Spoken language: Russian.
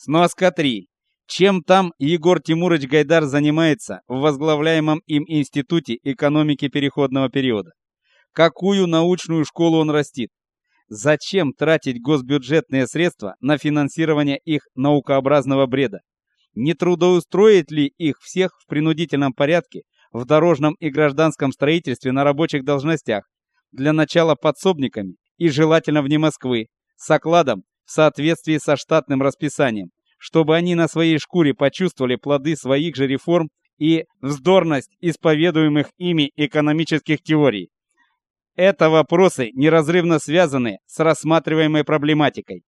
Сноска 3. Чем там Егор Тимурович Гайдар занимается в возглавляемом им Институте экономики переходного периода? Какую научную школу он растит? Зачем тратить госбюджетные средства на финансирование их наукообразного бреда? Не трудоустроить ли их всех в принудительном порядке в дорожном и гражданском строительстве на рабочих должностях, для начала подсобниками и желательно вне Москвы, с окладом в соответствии со штатным расписанием, чтобы они на своей шкуре почувствовали плоды своих же реформ и вздорность исповедуемых ими экономических теорий. Это вопросы, неразрывно связанные с рассматриваемой проблематикой.